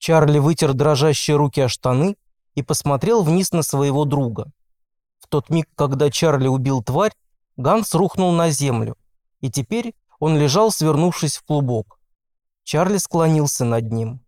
Чарли вытер дрожащие руки о штаны и посмотрел вниз на своего друга. В тот миг, когда Чарли убил тварь, Ганс рухнул на землю, и теперь он лежал, свернувшись в клубок. Чарли склонился над ним.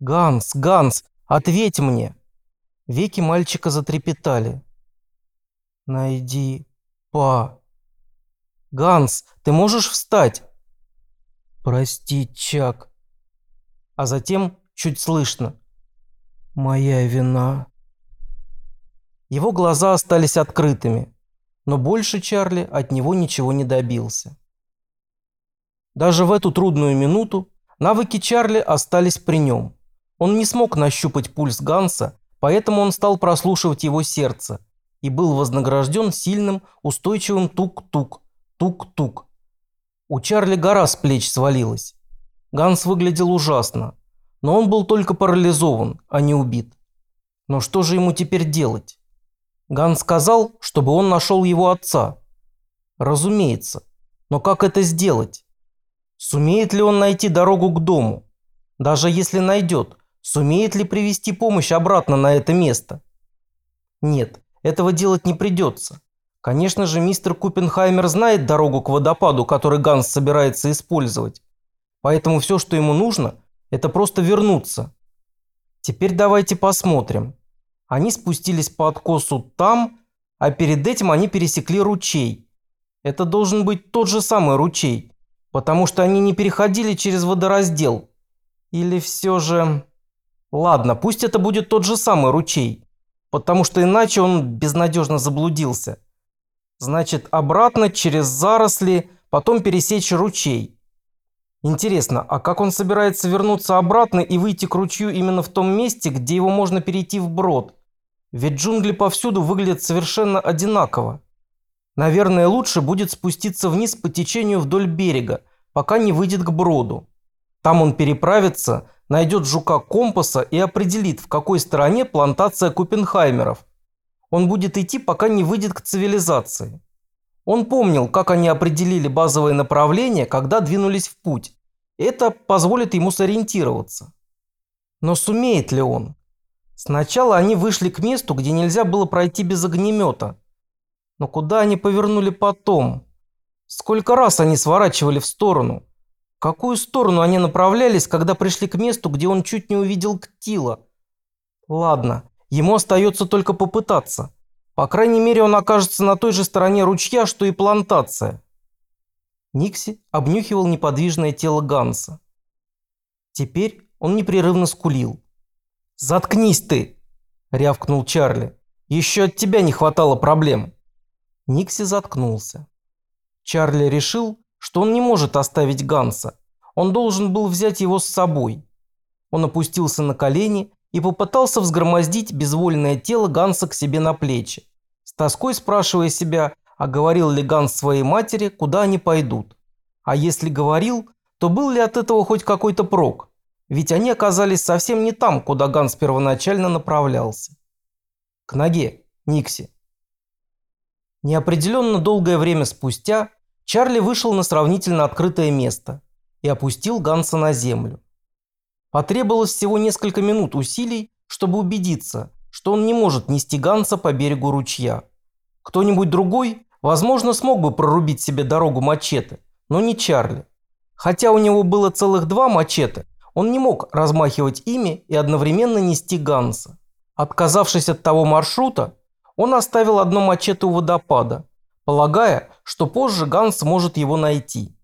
«Ганс, Ганс, ответь мне!» Веки мальчика затрепетали. «Найди па...» «Ганс, ты можешь встать?» «Прости, Чак». А затем чуть слышно. «Моя вина». Его глаза остались открытыми, но больше Чарли от него ничего не добился. Даже в эту трудную минуту навыки Чарли остались при нем. Он не смог нащупать пульс Ганса, поэтому он стал прослушивать его сердце и был вознагражден сильным, устойчивым тук-тук, тук-тук. У Чарли гора с плеч свалилась. Ганс выглядел ужасно, но он был только парализован, а не убит. Но что же ему теперь делать? Ганс сказал, чтобы он нашел его отца. Разумеется. Но как это сделать? Сумеет ли он найти дорогу к дому? Даже если найдет, Сумеет ли привести помощь обратно на это место? Нет, этого делать не придется. Конечно же, мистер Купенхаймер знает дорогу к водопаду, который Ганс собирается использовать. Поэтому все, что ему нужно, это просто вернуться. Теперь давайте посмотрим. Они спустились по откосу там, а перед этим они пересекли ручей. Это должен быть тот же самый ручей, потому что они не переходили через водораздел. Или все же... Ладно, пусть это будет тот же самый ручей, потому что иначе он безнадежно заблудился. Значит, обратно через заросли, потом пересечь ручей. Интересно, а как он собирается вернуться обратно и выйти к ручью именно в том месте, где его можно перейти вброд? Ведь джунгли повсюду выглядят совершенно одинаково. Наверное, лучше будет спуститься вниз по течению вдоль берега, пока не выйдет к броду. Там он переправится, найдет жука компаса и определит, в какой стороне плантация Купенхаймеров. Он будет идти, пока не выйдет к цивилизации. Он помнил, как они определили базовое направление, когда двинулись в путь. Это позволит ему сориентироваться. Но сумеет ли он? Сначала они вышли к месту, где нельзя было пройти без огнемета. Но куда они повернули потом? Сколько раз они сворачивали в сторону? В какую сторону они направлялись, когда пришли к месту, где он чуть не увидел Ктила? Ладно, ему остается только попытаться. По крайней мере, он окажется на той же стороне ручья, что и плантация. Никси обнюхивал неподвижное тело Ганса. Теперь он непрерывно скулил. «Заткнись ты!» – рявкнул Чарли. «Еще от тебя не хватало проблем!» Никси заткнулся. Чарли решил, что он не может оставить Ганса. Он должен был взять его с собой. Он опустился на колени и попытался взгромоздить безвольное тело Ганса к себе на плечи, с тоской спрашивая себя, а говорил ли Ганс своей матери, куда они пойдут. А если говорил, то был ли от этого хоть какой-то прок? Ведь они оказались совсем не там, куда Ганс первоначально направлялся. К ноге, Никси. Неопределенно долгое время спустя Чарли вышел на сравнительно открытое место и опустил Ганса на землю. Потребовалось всего несколько минут усилий, чтобы убедиться, что он не может нести Ганса по берегу ручья. Кто-нибудь другой, возможно, смог бы прорубить себе дорогу мачете, но не Чарли. Хотя у него было целых два мачете, он не мог размахивать ими и одновременно нести Ганса. Отказавшись от того маршрута, он оставил одно мачете у водопада, полагая, что позже Ганс может его найти.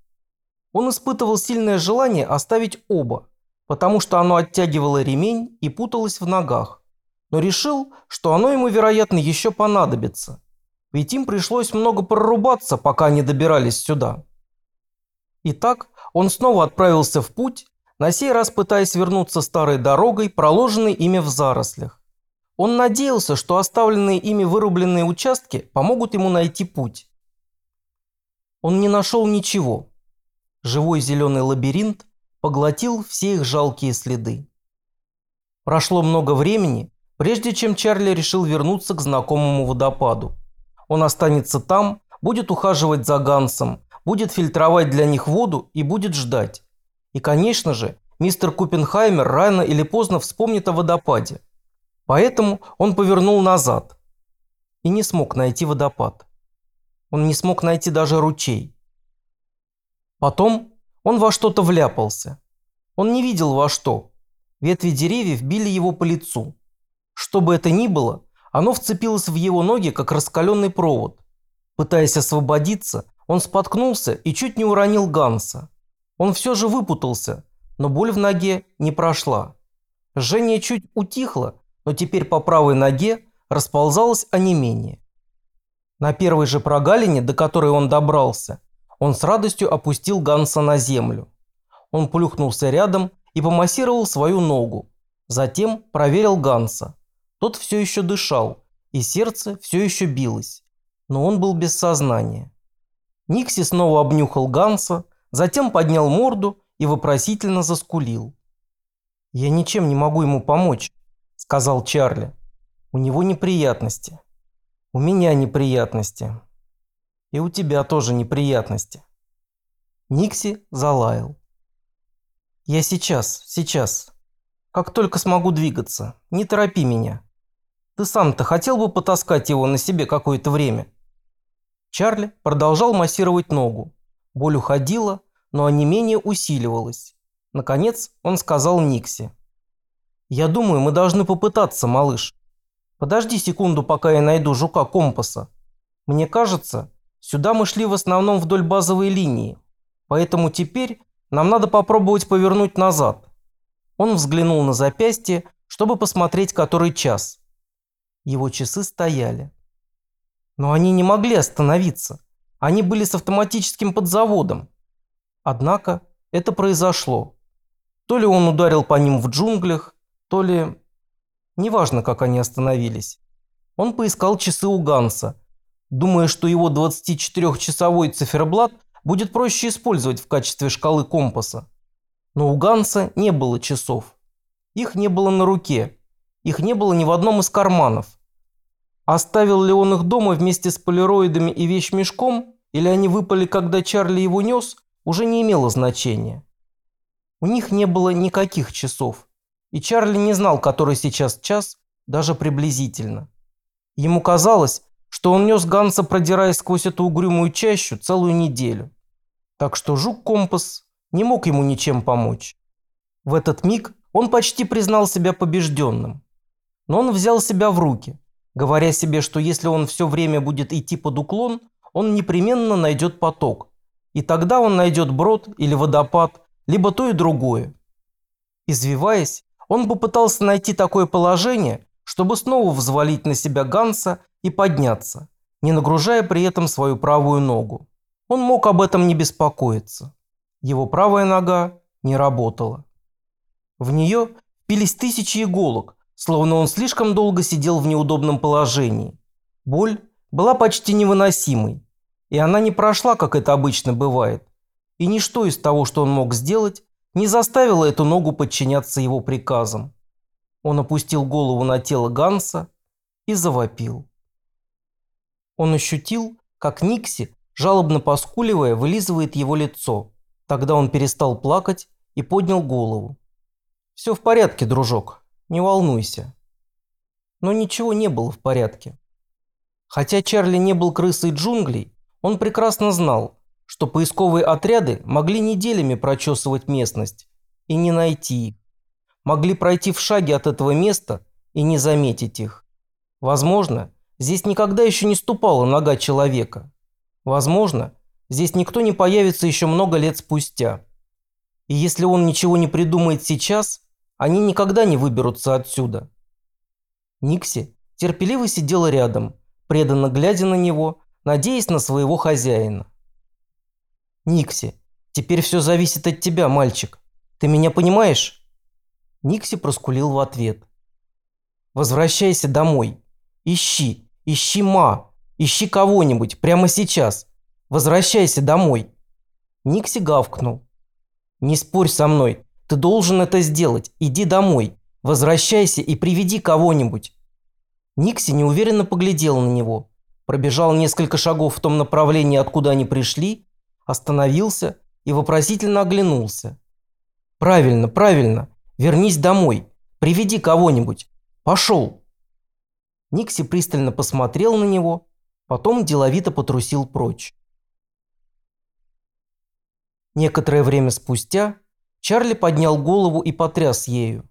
Он испытывал сильное желание оставить оба, потому что оно оттягивало ремень и путалось в ногах, но решил, что оно ему, вероятно, еще понадобится, ведь им пришлось много прорубаться, пока они добирались сюда. Итак, он снова отправился в путь, на сей раз пытаясь вернуться старой дорогой, проложенной ими в зарослях. Он надеялся, что оставленные ими вырубленные участки помогут ему найти путь. Он не нашел ничего. Живой зеленый лабиринт поглотил все их жалкие следы. Прошло много времени, прежде чем Чарли решил вернуться к знакомому водопаду. Он останется там, будет ухаживать за Гансом, будет фильтровать для них воду и будет ждать. И, конечно же, мистер Купенхаймер рано или поздно вспомнит о водопаде. Поэтому он повернул назад и не смог найти водопад. Он не смог найти даже ручей. Потом он во что-то вляпался. Он не видел во что. Ветви деревьев били его по лицу. Что бы это ни было, оно вцепилось в его ноги, как раскаленный провод. Пытаясь освободиться, он споткнулся и чуть не уронил Ганса. Он все же выпутался, но боль в ноге не прошла. Жжение чуть утихло, но теперь по правой ноге расползалось онемение. На первой же прогалине, до которой он добрался, он с радостью опустил Ганса на землю. Он плюхнулся рядом и помассировал свою ногу. Затем проверил Ганса. Тот все еще дышал, и сердце все еще билось. Но он был без сознания. Никси снова обнюхал Ганса, затем поднял морду и вопросительно заскулил. «Я ничем не могу ему помочь», – сказал Чарли. «У него неприятности. У меня неприятности. И у тебя тоже неприятности». Никси залаял. «Я сейчас, сейчас. Как только смогу двигаться. Не торопи меня. Ты сам-то хотел бы потаскать его на себе какое-то время?» Чарли продолжал массировать ногу. Боль уходила, но онемение усиливалось. Наконец он сказал Никси. «Я думаю, мы должны попытаться, малыш. Подожди секунду, пока я найду жука компаса. Мне кажется, сюда мы шли в основном вдоль базовой линии, поэтому теперь нам надо попробовать повернуть назад». Он взглянул на запястье, чтобы посмотреть, который час. Его часы стояли. Но они не могли остановиться. Они были с автоматическим подзаводом. Однако это произошло. То ли он ударил по ним в джунглях, то ли... Неважно, как они остановились. Он поискал часы у Ганса, думая, что его 24-часовой циферблат будет проще использовать в качестве шкалы компаса. Но у Ганса не было часов. Их не было на руке. Их не было ни в одном из карманов. Оставил ли он их дома вместе с полироидами и вещмешком, или они выпали, когда Чарли его нес, уже не имело значения. У них не было никаких часов, и Чарли не знал, который сейчас час, даже приблизительно. Ему казалось, что он нес Ганса, продираясь сквозь эту угрюмую чащу, целую неделю. Так что жук-компас не мог ему ничем помочь. В этот миг он почти признал себя побежденным. Но он взял себя в руки – говоря себе, что если он все время будет идти под уклон, он непременно найдет поток. И тогда он найдет брод или водопад, либо то и другое. Извиваясь, он попытался найти такое положение, чтобы снова взвалить на себя Ганса и подняться, не нагружая при этом свою правую ногу. Он мог об этом не беспокоиться. Его правая нога не работала. В нее пились тысячи иголок, словно он слишком долго сидел в неудобном положении. Боль была почти невыносимой, и она не прошла, как это обычно бывает. И ничто из того, что он мог сделать, не заставило эту ногу подчиняться его приказам. Он опустил голову на тело Ганса и завопил. Он ощутил, как Никси, жалобно поскуливая, вылизывает его лицо. Тогда он перестал плакать и поднял голову. «Все в порядке, дружок», не волнуйся. Но ничего не было в порядке. Хотя Чарли не был крысой джунглей, он прекрасно знал, что поисковые отряды могли неделями прочесывать местность и не найти их. Могли пройти в шаге от этого места и не заметить их. Возможно, здесь никогда еще не ступала нога человека. Возможно, здесь никто не появится еще много лет спустя. И если он ничего не придумает сейчас, они никогда не выберутся отсюда. Никси терпеливо сидела рядом, преданно глядя на него, надеясь на своего хозяина. «Никси, теперь все зависит от тебя, мальчик. Ты меня понимаешь?» Никси проскулил в ответ. «Возвращайся домой. Ищи, ищи Ма, ищи кого-нибудь прямо сейчас. Возвращайся домой». Никси гавкнул. «Не спорь со мной, ты должен это сделать. Иди домой. Возвращайся и приведи кого-нибудь». Никси неуверенно поглядел на него. Пробежал несколько шагов в том направлении, откуда они пришли, остановился и вопросительно оглянулся. Правильно, правильно. Вернись домой. Приведи кого-нибудь. Пошел. Никси пристально посмотрел на него, потом деловито потрусил прочь. Некоторое время спустя Чарли поднял голову и потряс ею.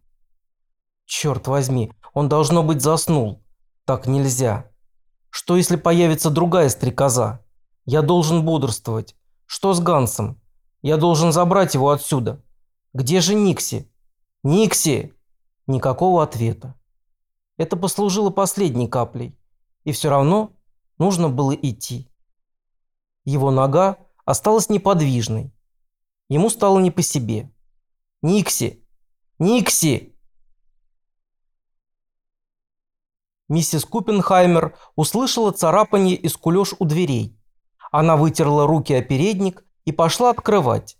Черт возьми, он должно быть заснул. Так нельзя. Что если появится другая стрекоза? Я должен бодрствовать. Что с Гансом? Я должен забрать его отсюда. Где же Никси? Никси! Никакого ответа. Это послужило последней каплей. И все равно нужно было идти. Его нога осталась неподвижной. Ему стало не по себе. «Никси! Никси!» Миссис Купенхаймер услышала царапанье и скулёж у дверей. Она вытерла руки о передник и пошла открывать.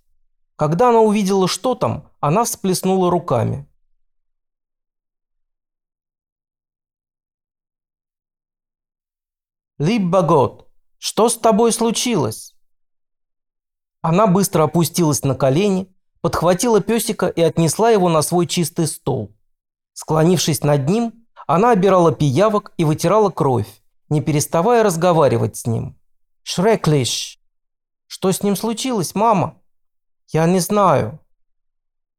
Когда она увидела, что там, она всплеснула руками. «Либбагот, что с тобой случилось?» Она быстро опустилась на колени, подхватила песика и отнесла его на свой чистый стол. Склонившись над ним, она обирала пиявок и вытирала кровь, не переставая разговаривать с ним. «Шреклиш!» «Что с ним случилось, мама?» «Я не знаю».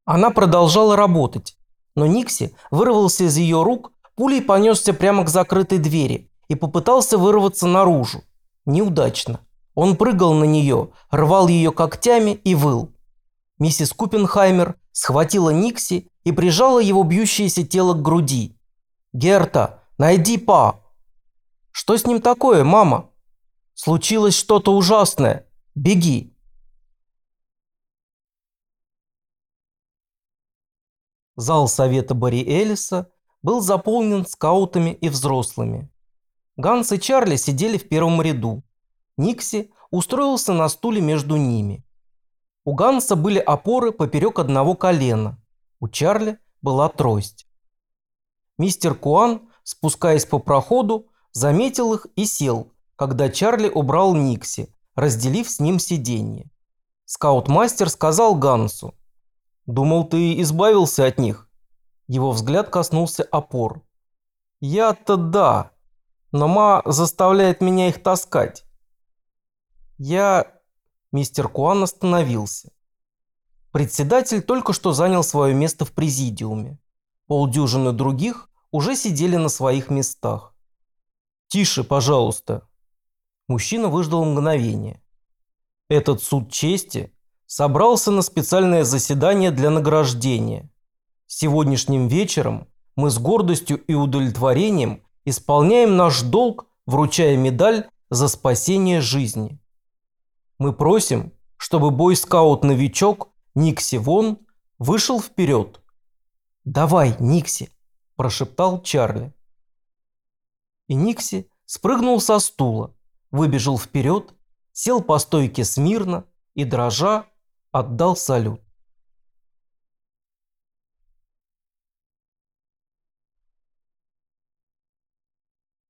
Она продолжала работать, но Никси вырвался из ее рук, пулей понесся прямо к закрытой двери и попытался вырваться наружу. Неудачно. Он прыгал на нее, рвал ее когтями и выл. Миссис Купенхаймер схватила Никси и прижала его бьющееся тело к груди. «Герта, найди па!» «Что с ним такое, мама?» «Случилось что-то ужасное. Беги!» Зал совета Барри Элиса был заполнен скаутами и взрослыми. Ганс и Чарли сидели в первом ряду. Никси устроился на стуле между ними. У Ганса были опоры поперек одного колена. У Чарли была трость. Мистер Куан, спускаясь по проходу, заметил их и сел, когда Чарли убрал Никси, разделив с ним сиденье. Скаут-мастер сказал Гансу. «Думал, ты избавился от них?» Его взгляд коснулся опор. «Я-то да, но ма заставляет меня их таскать. Я... Мистер Куан остановился. Председатель только что занял свое место в президиуме. Полдюжины других уже сидели на своих местах. «Тише, пожалуйста». Мужчина выждал мгновение. Этот суд чести собрался на специальное заседание для награждения. Сегодняшним вечером мы с гордостью и удовлетворением исполняем наш долг, вручая медаль за спасение жизни. Мы просим, чтобы бойскаут-новичок Никси Вон вышел вперед. «Давай, Никси!» – прошептал Чарли. И Никси спрыгнул со стула, выбежал вперед, сел по стойке смирно и, дрожа, отдал салют.